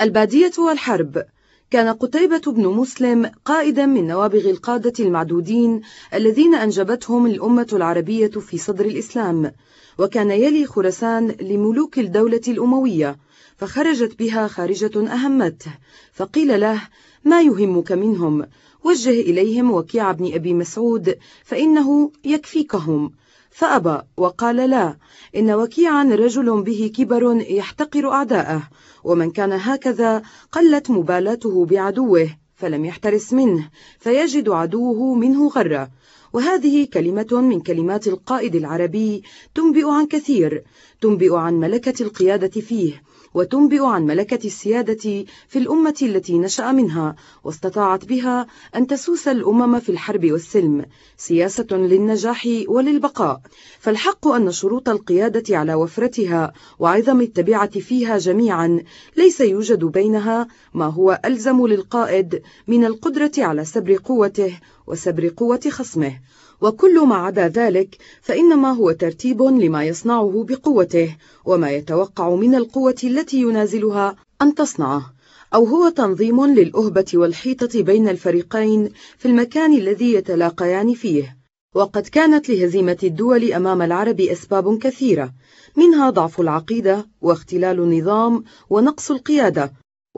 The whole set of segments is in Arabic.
البادية والحرب. كان قتيبة بن مسلم قائدا من نوابغ القادة المعدودين الذين أنجبتهم الأمة العربية في صدر الإسلام. وكان يلي خرسان لملوك الدولة الأموية فخرجت بها خارجة أهمته فقيل له ما يهمك منهم وجه إليهم وكيع بن أبي مسعود فإنه يكفيكهم. فأبى وقال لا إن وكيعا رجل به كبر يحتقر أعداءه ومن كان هكذا قلت مبالاته بعدوه فلم يحترس منه فيجد عدوه منه غرة وهذه كلمة من كلمات القائد العربي تنبئ عن كثير تنبئ عن ملكة القيادة فيه وتنبئ عن ملكة السيادة في الأمة التي نشأ منها واستطاعت بها أن تسوس الأمم في الحرب والسلم سياسة للنجاح وللبقاء. فالحق أن شروط القيادة على وفرتها وعظم التبعة فيها جميعا ليس يوجد بينها ما هو ألزم للقائد من القدرة على سبر قوته وسبر قوة خصمه. وكل ما عدا ذلك فإنما هو ترتيب لما يصنعه بقوته وما يتوقع من القوة التي ينازلها أن تصنعه. أو هو تنظيم للأهبة والحيطة بين الفريقين في المكان الذي يتلاقيان فيه. وقد كانت لهزيمة الدول أمام العرب أسباب كثيرة منها ضعف العقيدة واختلال النظام ونقص القيادة.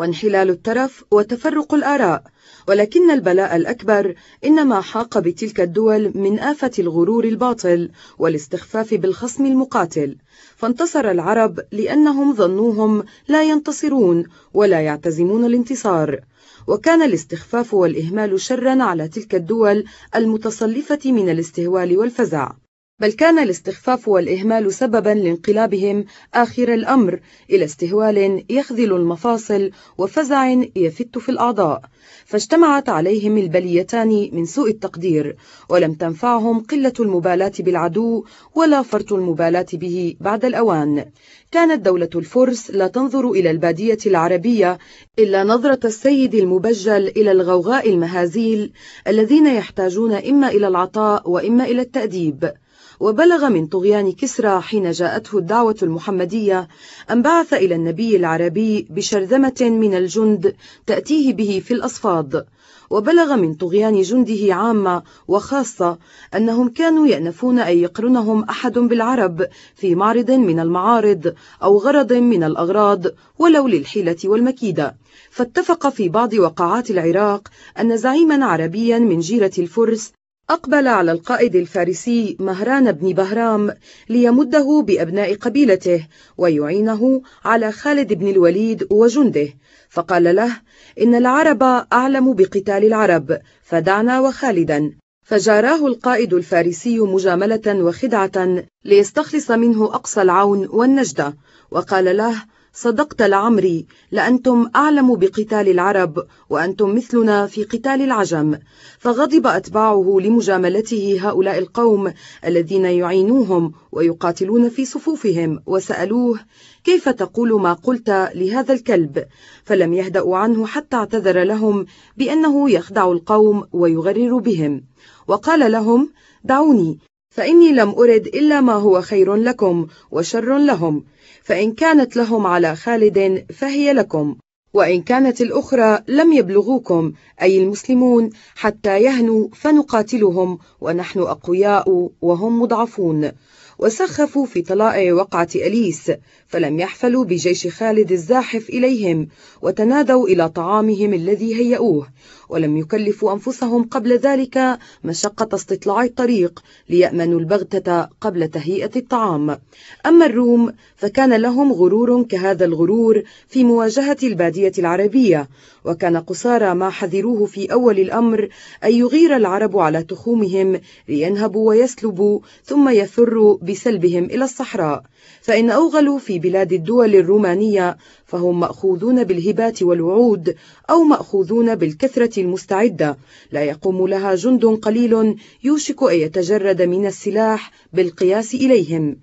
وانحلال الترف وتفرق الآراء. ولكن البلاء الأكبر إنما حاق بتلك الدول من آفة الغرور الباطل والاستخفاف بالخصم المقاتل. فانتصر العرب لأنهم ظنوهم لا ينتصرون ولا يعتزمون الانتصار. وكان الاستخفاف والإهمال شرا على تلك الدول المتصلفة من الاستهوال والفزع. بل كان الاستخفاف والإهمال سببا لانقلابهم آخر الأمر إلى استهوال يخذل المفاصل وفزع يفت في الأعضاء. فاجتمعت عليهم البليتان من سوء التقدير ولم تنفعهم قلة المبالاة بالعدو ولا فرط المبالاة به بعد الأوان. كانت دولة الفرس لا تنظر إلى البادية العربية إلا نظرة السيد المبجل إلى الغوغاء المهازيل الذين يحتاجون إما إلى العطاء وإما إلى التأديب. وبلغ من طغيان كسرى حين جاءته الدعوة المحمدية أن بعث إلى النبي العربي بشرذمة من الجند تأتيه به في الأصفاد. وبلغ من طغيان جنده عامة وخاصة أنهم كانوا يأنفون أن يقرنهم أحد بالعرب في معرض من المعارض أو غرض من الأغراض ولو للحيلة والمكيدة. فاتفق في بعض وقعات العراق أن زعيما عربيا من جيرة الفرس أقبل على القائد الفارسي مهران بن بهرام ليمده بأبناء قبيلته ويعينه على خالد بن الوليد وجنده فقال له إن العرب أعلم بقتال العرب فدعنا وخالدا. فجاراه القائد الفارسي مجاملة وخدعة ليستخلص منه أقصى العون والنجدة وقال له صدقت لعمري لأنتم أعلم بقتال العرب وأنتم مثلنا في قتال العجم. فغضب أتباعه لمجاملته هؤلاء القوم الذين يعينوهم ويقاتلون في صفوفهم وسألوه كيف تقول ما قلت لهذا الكلب؟ فلم يهدأوا عنه حتى اعتذر لهم بأنه يخدع القوم ويغرر بهم. وقال لهم دعوني. فإني لم أرد إلا ما هو خير لكم وشر لهم. فإن كانت لهم على خالد فهي لكم. وإن كانت الأخرى لم يبلغوكم أي المسلمون حتى يهنوا فنقاتلهم ونحن أقوياء وهم مضعفون. وسخفوا في طلائع وقعة أليس فلم يحفلوا بجيش خالد الزاحف إليهم وتنادوا إلى طعامهم الذي هيئوه ولم يكلفوا أنفسهم قبل ذلك مشقة استطلاع الطريق ليأمنوا البغتة قبل تهيئة الطعام. أما الروم فكان لهم غرور كهذا الغرور في مواجهة البادية العربية وكان قصارى ما حذروه في أول الأمر أن يغير العرب على تخومهم لينهبوا ويسلبوا ثم يفروا بسلبهم إلى الصحراء. فإن أوغلوا في بلاد الدول الرومانية فهم مأخوذون بالهبات والوعود أو مأخوذون بالكثرة المستعدة. لا يقوم لها جند قليل يوشك أن يتجرد من السلاح بالقياس إليهم.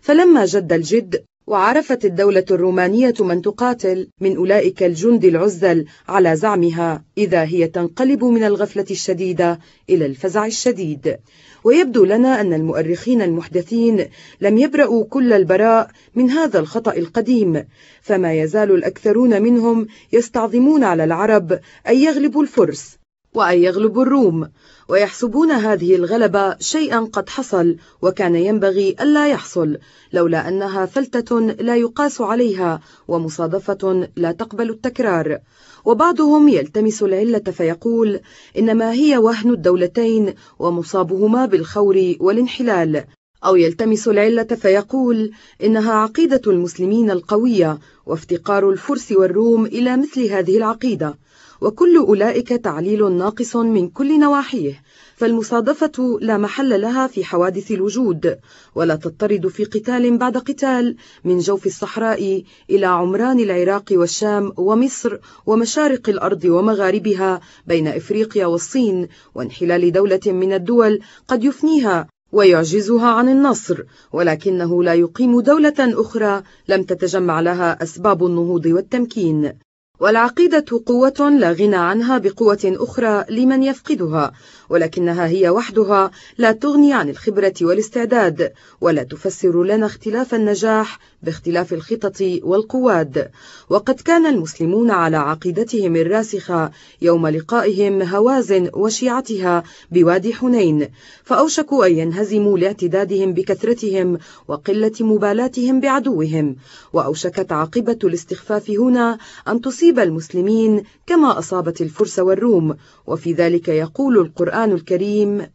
فلما جد الجد وعرفت الدولة الرومانية من تقاتل من أولئك الجند العزل على زعمها إذا هي تنقلب من الغفلة الشديدة إلى الفزع الشديد. ويبدو لنا أن المؤرخين المحدثين لم يبرأوا كل البراء من هذا الخطأ القديم فما يزال الأكثرون منهم يستعظمون على العرب أن يغلبوا الفرس. وأن يغلبوا الروم ويحسبون هذه الغلبة شيئا قد حصل وكان ينبغي ألا يحصل لولا أنها فلتة لا يقاس عليها ومصادفة لا تقبل التكرار. وبعضهم يلتمس العلة فيقول إنما هي وهن الدولتين ومصابهما بالخور والانحلال. أو يلتمس العلة فيقول إنها عقيدة المسلمين القوية وافتقار الفرس والروم إلى مثل هذه العقيدة. وكل أولئك تعليل ناقص من كل نواحيه فالمصادفة لا محل لها في حوادث الوجود ولا تضطرد في قتال بعد قتال من جوف الصحراء إلى عمران العراق والشام ومصر ومشارق الأرض ومغاربها بين إفريقيا والصين وانحلال دولة من الدول قد يفنيها ويعجزها عن النصر ولكنه لا يقيم دولة أخرى لم تتجمع لها أسباب النهوض والتمكين. والعقيدة قوة لا غنى عنها بقوة أخرى لمن يفقدها ولكنها هي وحدها لا تغني عن الخبرة والاستعداد ولا تفسر لنا اختلاف النجاح باختلاف الخطط والقواد. وقد كان المسلمون على عقيدتهم الراسخة يوم لقائهم هوازن وشيعتها بوادي حنين فأوشكوا أن ينهزموا لاعتدادهم بكثرتهم وقلة مبالاتهم بعدوهم. وأوشكت عاقبة الاستخفاف هنا أن تصيب المسلمين كما أصابت الفرس والروم وفي ذلك يقول القرآن الكريم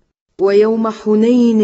ويوم حنين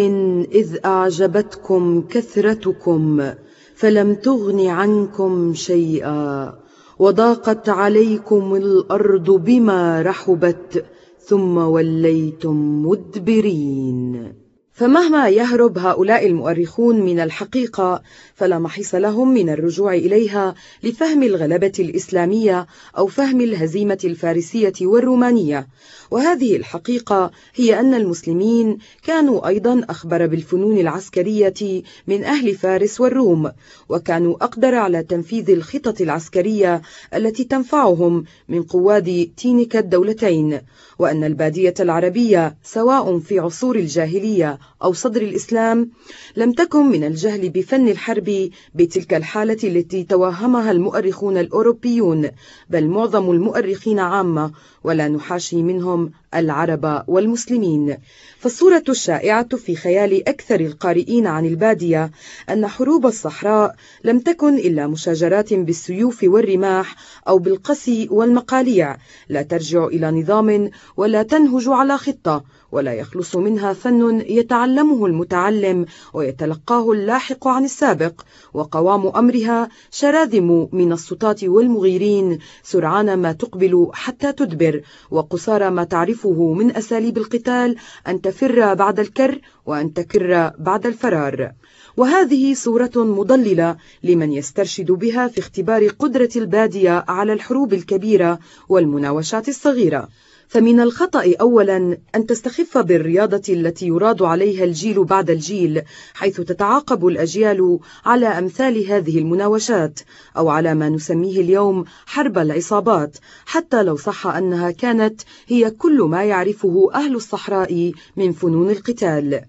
إذ أعجبتكم كثرتكم فلم تغن عنكم شيئا وضاقت عليكم الأرض بما رحبت ثم وليتم مدبرين. فمهما يهرب هؤلاء المؤرخون من الحقيقة فلا محيص لهم من الرجوع إليها لفهم الغلبة الإسلامية أو فهم الهزيمة الفارسية والرومانية. وهذه الحقيقة هي أن المسلمين كانوا أيضا أخبر بالفنون العسكرية من أهل فارس والروم وكانوا أقدر على تنفيذ الخطط العسكرية التي تنفعهم من قواد تينك الدولتين وأن البادية العربية سواء في عصور الجاهلية أو صدر الإسلام لم تكن من الجهل بفن الحرب بتلك الحالة التي توهمها المؤرخون الأوروبيون بل معظم المؤرخين عامة ولا نحاشي منهم العرب والمسلمين. فالصورة الشائعة في خيال أكثر القارئين عن البادية أن حروب الصحراء لم تكن إلا مشاجرات بالسيوف والرماح أو بالقسي والمقاليع. لا ترجع إلى نظام ولا تنهج على خطة ولا يخلص منها فن يتعلمه المتعلم ويتلقاه اللاحق عن السابق. وقوام أمرها شراذم من السطاة والمغيرين سرعان ما تقبل حتى تدبر وقصار ما تعرفه من أساليب القتال أن تفر بعد الكر وأن تكر بعد الفرار. وهذه صورة مضللة لمن يسترشد بها في اختبار قدرة البادية على الحروب الكبيرة والمناوشات الصغيرة. فمن الخطأ أولا أن تستخف بالرياضة التي يراد عليها الجيل بعد الجيل حيث تتعاقب الأجيال على أمثال هذه المناوشات أو على ما نسميه اليوم حرب العصابات حتى لو صح أنها كانت هي كل ما يعرفه أهل الصحراء من فنون القتال.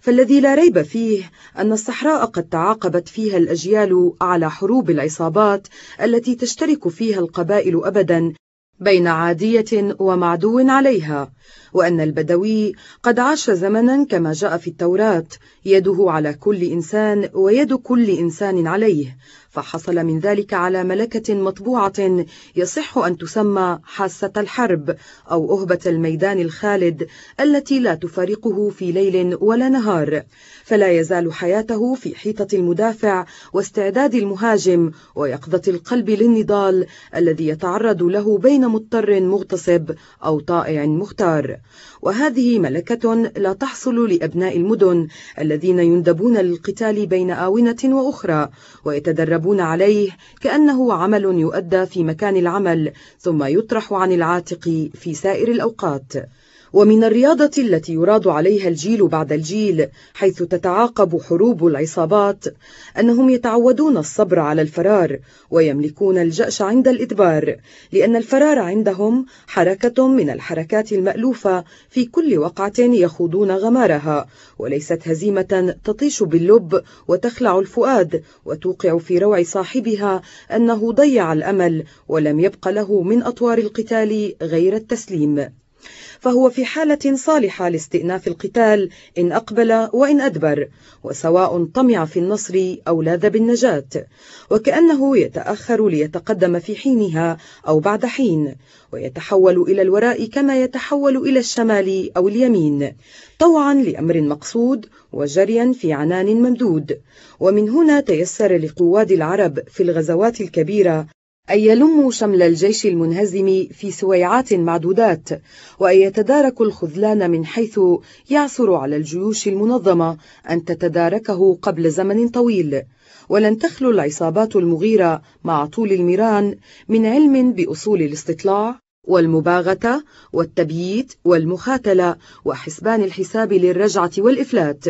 فالذي لا ريب فيه أن الصحراء قد تعاقبت فيها الأجيال على حروب العصابات التي تشترك فيها القبائل أبدا بين عادية ومعدو عليها. وأن البدوي قد عاش زمنا كما جاء في التوراة يده على كل إنسان ويد كل إنسان عليه فحصل من ذلك على ملكة مطبوعة يصح أن تسمى حاسة الحرب أو أهبة الميدان الخالد التي لا تفارقه في ليل ولا نهار. فلا يزال حياته في حيطة المدافع واستعداد المهاجم ويقظة القلب للنضال الذي يتعرض له بين مضطر مغتصب أو طائع مختار. وهذه ملكة لا تحصل لأبناء المدن الذين يندبون للقتال بين آونة وأخرى ويتدربون عليه كأنه عمل يؤدى في مكان العمل ثم يطرح عن العاتق في سائر الأوقات. ومن الرياضة التي يراد عليها الجيل بعد الجيل حيث تتعاقب حروب العصابات أنهم يتعودون الصبر على الفرار ويملكون الجأش عند الإدبار لأن الفرار عندهم حركة من الحركات المألوفة في كل وقعة يخوضون غمارها وليست هزيمة تطيش باللب وتخلع الفؤاد وتوقع في روع صاحبها أنه ضيع الأمل ولم يبق له من أطوار القتال غير التسليم. فهو في حالة صالحة لاستئناف القتال إن أقبل وإن أدبر وسواء طمع في النصر أو لاذ بالنجاة. وكأنه يتأخر ليتقدم في حينها أو بعد حين ويتحول إلى الوراء كما يتحول إلى الشمال أو اليمين طوعا لأمر مقصود وجريا في عنان ممدود. ومن هنا تيسر لقواد العرب في الغزوات الكبيرة أن يلموا شمل الجيش المنهزم في سويعات معدودات وأن يتداركوا الخذلان من حيث يعثر على الجيوش المنظمة أن تتداركه قبل زمن طويل. ولن تخلو العصابات المغيرة مع طول الميران من علم بأصول الاستطلاع. والمباغتة والتبييت والمخاتلة وحسبان الحساب للرجعة والإفلات.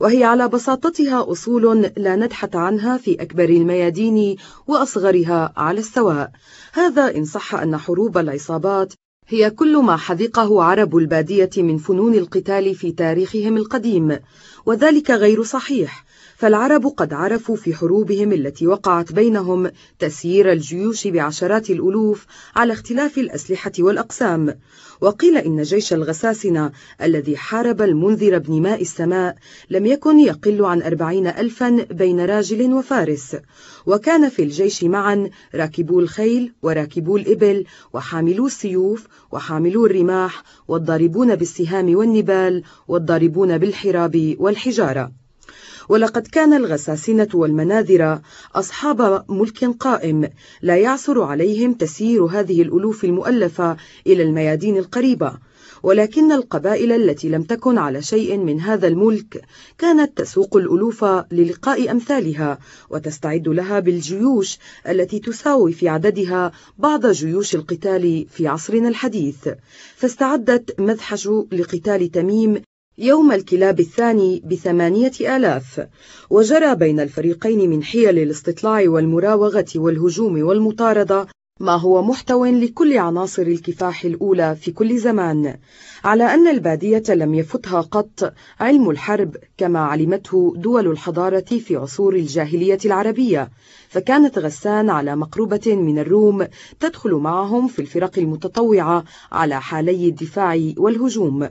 وهي على بساطتها أصول لا ندحة عنها في أكبر الميادين وأصغرها على السواء. هذا إن صح أن حروب العصابات هي كل ما حذقه عرب البادية من فنون القتال في تاريخهم القديم. وذلك غير صحيح. فالعرب قد عرفوا في حروبهم التي وقعت بينهم تسيير الجيوش بعشرات الألوف على اختلاف الأسلحة والأقسام. وقيل إن جيش الغساسنة الذي حارب المنذر بن ماء السماء لم يكن يقل عن أربعين ألفا بين راجل وفارس. وكان في الجيش معا راكبو الخيل وراكبو الإبل وحاملو السيوف وحاملو الرماح والضاربون بالسهام والنبال والضاربون بالحراب والحجارة ولقد كان الغساسنة والمناذر أصحاب ملك قائم لا يعثر عليهم تسيير هذه الألوف المؤلفة إلى الميادين القريبة. ولكن القبائل التي لم تكن على شيء من هذا الملك كانت تسوق الألوف للقاء أمثالها وتستعد لها بالجيوش التي تساوي في عددها بعض جيوش القتال في عصرنا الحديث. فاستعدت مذحج لقتال تميم يوم الكلاب الثاني بثمانية آلاف. وجرى بين الفريقين من حيل الاستطلاع والمراوغة والهجوم والمطاردة ما هو محتو لكل عناصر الكفاح الأولى في كل زمان. على أن البادية لم يفتها قط علم الحرب كما علمته دول الحضارة في عصور الجاهلية العربية. فكانت غسان على مقربة من الروم تدخل معهم في الفرق المتطوعة على حالي الدفاع والهجوم.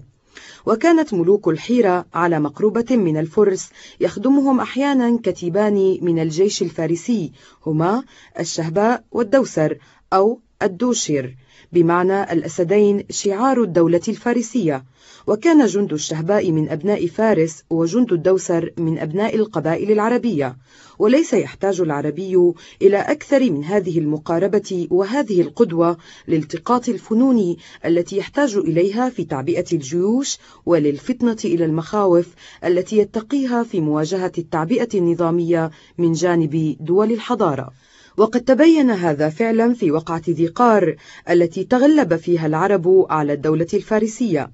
وكانت ملوك الحيرة على مقربة من الفرس يخدمهم أحيانا كتيبان من الجيش الفارسي هما الشهباء والدوسر أو الدوشير بمعنى الأسدين شعار الدولة الفارسية. وكان جند الشهباء من أبناء فارس وجند الدوسر من أبناء القبائل العربية وليس يحتاج العربي إلى أكثر من هذه المقاربة وهذه القدوة لالتقاط الفنون التي يحتاج إليها في تعبئة الجيوش وللفتنة إلى المخاوف التي يتقيها في مواجهة التعبئة النظامية من جانب دول الحضارة. وقد تبين هذا فعلا في وقعة ذي قار التي تغلب فيها العرب على الدولة الفارسية.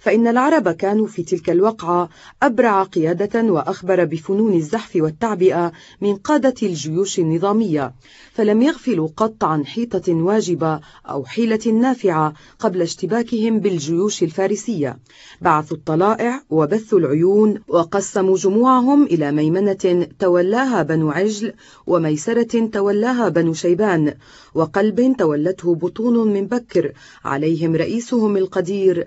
فإن العرب كانوا في تلك الوقعة أبرع قيادة وأخبر بفنون الزحف والتعبئة من قادة الجيوش النظامية فلم يغفلوا قط عن حيطة واجبة أو حيلة نافعة قبل اشتباكهم بالجيوش الفارسية. بعثوا الطلائع وبثوا العيون وقسموا جموعهم إلى ميمنة تولاها بنو عجل وميسرة تولاها بنو شيبان وقلب تولته بطون من بكر عليهم رئيسهم القدير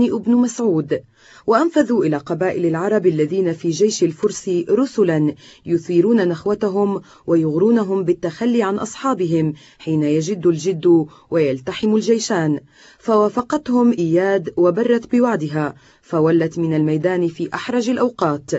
هانئ بن مسعود وأنفذوا إلى قبائل العرب الذين في جيش الفرس رسلا يثيرون نخوتهم ويغرونهم بالتخلي عن أصحابهم حين يجد الجد ويلتحم الجيشان. فوافقتهم إياد وبرت بوعدها فولت من الميدان في أحرج الأوقات.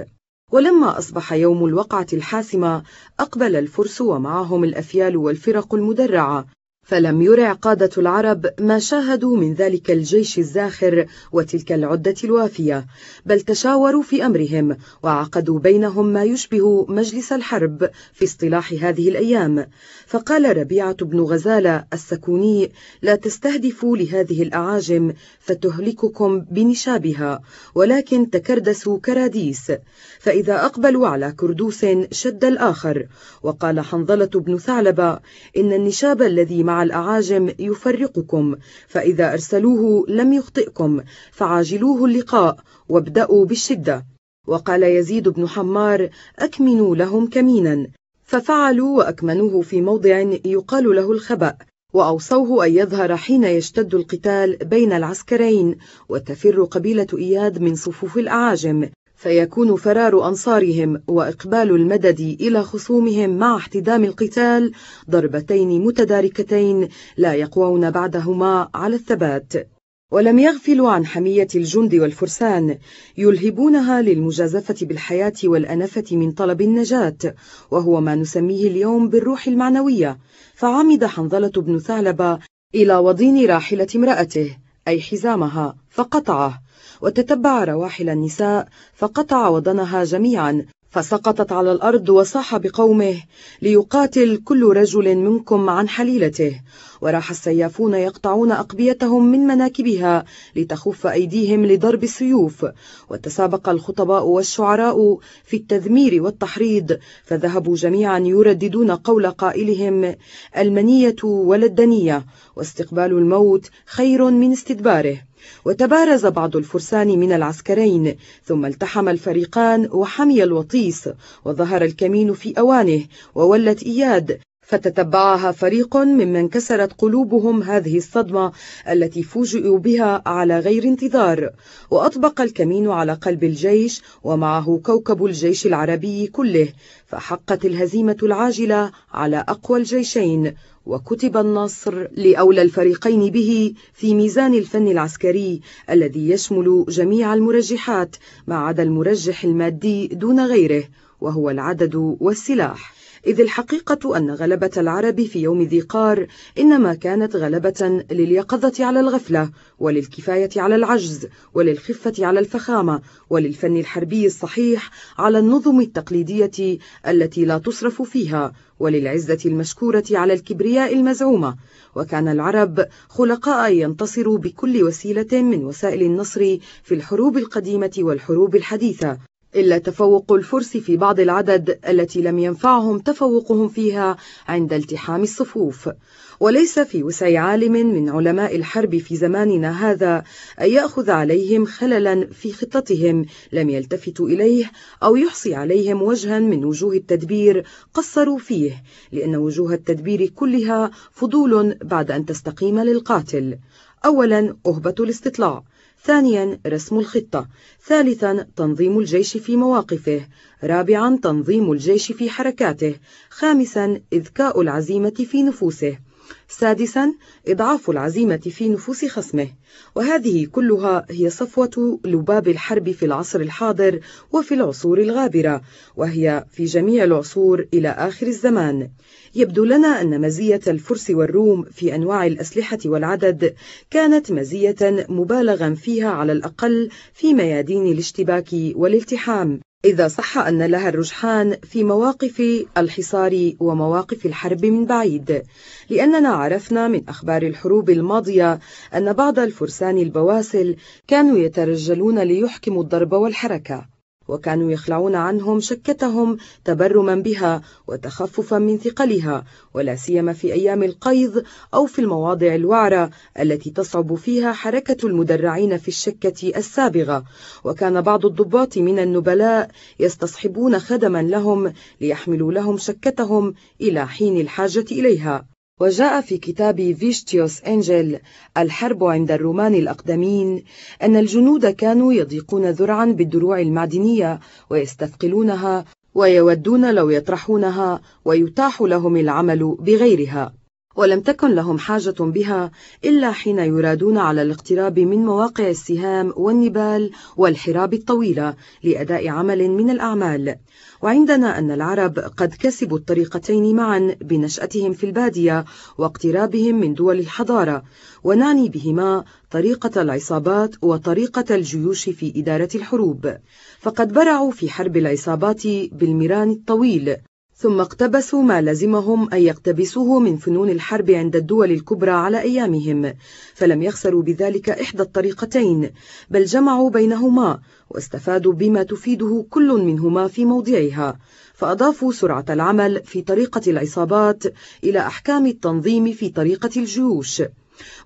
ولما أصبح يوم الوقعة الحاسمة أقبل الفرس ومعهم الأفيال والفرق المدرعة. فلم يرع قادة العرب ما شاهدوا من ذلك الجيش الزاخر وتلك العدة الوافية بل تشاوروا في أمرهم وعقدوا بينهم ما يشبه مجلس الحرب في اصطلاح هذه الأيام. فقال ربيعة بن غزالة السكوني لا تستهدفوا لهذه الأعاجم فتهلككم بنشابها ولكن تكردسوا كراديس. فإذا أقبلوا على كردوس شد الآخر وقال حنظلة بن ثعلبة إن النشاب الذي مع الأعاجم يفرقكم فإذا أرسلوه لم يخطئكم فعاجلوه اللقاء وابدأوا بالشدة. وقال يزيد بن حمار أكمنوا لهم كمينا. ففعلوا وأكمنوه في موضع يقال له الخبأ وأوصوه أن يظهر حين يشتد القتال بين العسكرين وتفر قبيلة إياد من صفوف الأعاجم. فيكون فرار أنصارهم وإقبال المدد إلى خصومهم مع احتدام القتال ضربتين متداركتين لا يقوون بعدهما على الثبات. ولم يغفلوا عن حمية الجند والفرسان يلهبونها للمجازفة بالحياة والأنفة من طلب النجاة وهو ما نسميه اليوم بالروح المعنوية فعمد حنظلة بن ثعلبة إلى وضين راحلة امرأته أي حزامها فقطعه. وتتبع رواحل النساء فقطع وضنها جميعا فسقطت على الأرض وصاح بقومه ليقاتل كل رجل منكم عن حليلته. وراح السيافون يقطعون أقبيتهم من مناكبها لتخف أيديهم لضرب السيوف. وتسابق الخطباء والشعراء في التذمير والتحريض فذهبوا جميعا يرددون قول قائلهم المنية ولا الدنية واستقبال الموت خير من استدباره. وتبارز بعض الفرسان من العسكرين ثم التحم الفريقان وحمي الوطيس وظهر الكمين في أوانه وولت إياد فتتبعها فريق ممن كسرت قلوبهم هذه الصدمة التي فوجئوا بها على غير انتظار. وأطبق الكمين على قلب الجيش ومعه كوكب الجيش العربي كله فحقت الهزيمة العاجلة على أقوى الجيشين. وكتب النصر لأولى الفريقين به في ميزان الفن العسكري الذي يشمل جميع المرجحات ما عدا المرجح المادي دون غيره وهو العدد والسلاح. إذ الحقيقة أن غلبة العرب في يوم ذي قار إنما كانت غلبة لليقظة على الغفلة وللكفاية على العجز وللخفة على الفخامة وللفن الحربي الصحيح على النظم التقليدية التي لا تصرف فيها وللعزة المشكورة على الكبرياء المزعومة. وكان العرب خلقاء ينتصروا بكل وسيلة من وسائل النصر في الحروب القديمة والحروب الحديثة. إلا تفوق الفرس في بعض العدد التي لم ينفعهم تفوقهم فيها عند التحام الصفوف. وليس في وسع عالم من علماء الحرب في زماننا هذا أن يأخذ عليهم خللا في خطتهم لم يلتفتوا إليه أو يحصي عليهم وجها من وجوه التدبير قصروا فيه لأن وجوه التدبير كلها فضول بعد أن تستقيم للقاتل. أولا أهبة الاستطلاع. ثانيا رسم الخطة. ثالثا تنظيم الجيش في مواقفه. رابعا تنظيم الجيش في حركاته. خامسا إذكاء العزيمة في نفوسه. سادسا إضعاف العزيمة في نفوس خصمه. وهذه كلها هي صفوة لباب الحرب في العصر الحاضر وفي العصور الغابرة وهي في جميع العصور إلى آخر الزمان. يبدو لنا أن مزية الفرس والروم في أنواع الأسلحة والعدد كانت مزية مبالغا فيها على الأقل في ميادين الاشتباك والالتحام. إذا صح أن لها الرجحان في مواقف الحصار ومواقف الحرب من بعيد. لأننا عرفنا من أخبار الحروب الماضية أن بعض الفرسان البواسل كانوا يترجلون ليحكموا الضرب والحركة. وكانوا يخلعون عنهم شكتهم تبرما بها وتخففا من ثقلها ولا سيما في أيام القيظ أو في المواضع الوعرة التي تصعب فيها حركة المدرعين في الشكة السابغة. وكان بعض الضباط من النبلاء يستصحبون خدما لهم ليحملوا لهم شكتهم إلى حين الحاجة إليها. وجاء في كتاب فيشتيوس أنجل الحرب عند الرومان الأقدمين أن الجنود كانوا يضيقون ذرعا بالدروع المعدنية ويستثقلونها ويودون لو يطرحونها ويتاح لهم العمل بغيرها. ولم تكن لهم حاجة بها إلا حين يرادون على الاقتراب من مواقع السهام والنبال والحراب الطويلة لأداء عمل من الأعمال. وعندنا أن العرب قد كسبوا الطريقتين معا بنشأتهم في البادية واقترابهم من دول الحضارة ونعني بهما طريقة العصابات وطريقة الجيوش في إدارة الحروب. فقد برعوا في حرب العصابات بالميران الطويل ثم اقتبسوا ما لزمهم أن يقتبسوه من فنون الحرب عند الدول الكبرى على أيامهم فلم يخسروا بذلك إحدى الطريقتين بل جمعوا بينهما واستفادوا بما تفيده كل منهما في موضعها فأضافوا سرعة العمل في طريقة العصابات إلى أحكام التنظيم في طريقة الجيوش.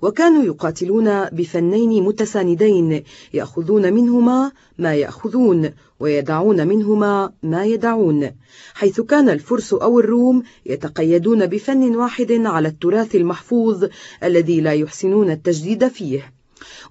وكانوا يقاتلون بفنين متساندين يأخذون منهما ما يأخذون ويدعون منهما ما يدعون حيث كان الفرس أو الروم يتقيدون بفن واحد على التراث المحفوظ الذي لا يحسنون التجديد فيه.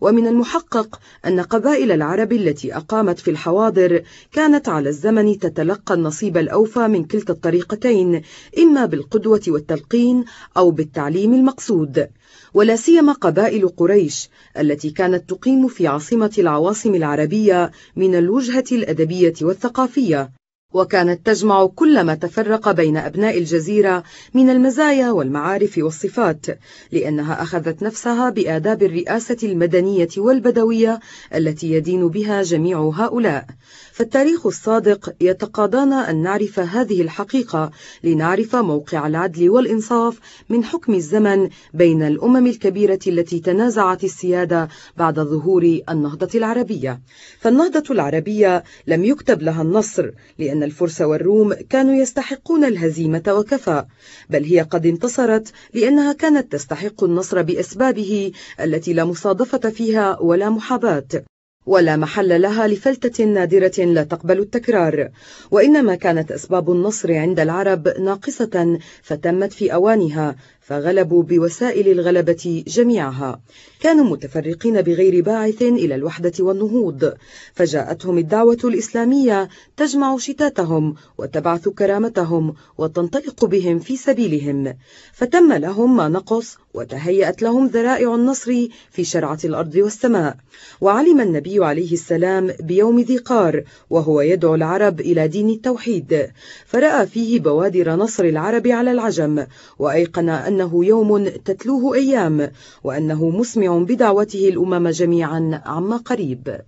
ومن المحقق أن قبائل العرب التي أقامت في الحواضر كانت على الزمن تتلقى النصيب الأوفى من كلتا الطريقتين إما بالقدوة والتلقين أو بالتعليم المقصود. ولا سيما قبائل قريش التي كانت تقيم في عاصمة العواصم العربية من الوجهة الأدبية والثقافية. وكانت تجمع كل ما تفرق بين أبناء الجزيرة من المزايا والمعارف والصفات لأنها أخذت نفسها بآداب الرئاسة المدنية والبدوية التي يدين بها جميع هؤلاء. فالتاريخ الصادق يتقاضانا أن نعرف هذه الحقيقة لنعرف موقع العدل والإنصاف من حكم الزمن بين الأمم الكبيرة التي تنازعت السيادة بعد ظهور النهضة العربية. فالنهضة العربية لم يكتب لها النصر لأن الفرس والروم كانوا يستحقون الهزيمة وكفى بل هي قد انتصرت لأنها كانت تستحق النصر بأسبابه التي لا مصادفة فيها ولا محاباة ولا محل لها لفلتة نادرة لا تقبل التكرار. وإنما كانت أسباب النصر عند العرب ناقصة فتمت في أوانها فغلبوا بوسائل الغلبة جميعها. كانوا متفرقين بغير باعث إلى الوحدة والنهوض. فجاءتهم الدعوة الإسلامية تجمع شتاتهم وتبعث كرامتهم وتنطلق بهم في سبيلهم. فتم لهم ما نقص وتهيأت لهم ذرائع النصر في شرعة الأرض والسماء. وعلم النبي عليه السلام بيوم ذي قار وهو يدعو العرب إلى دين التوحيد. فرأى فيه بوادر نصر العرب على العجم وأيقن أنه يوم تتلوه أيام وأنه مسمع بدعوته الأمم جميعا عما قريب.